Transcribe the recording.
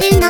みな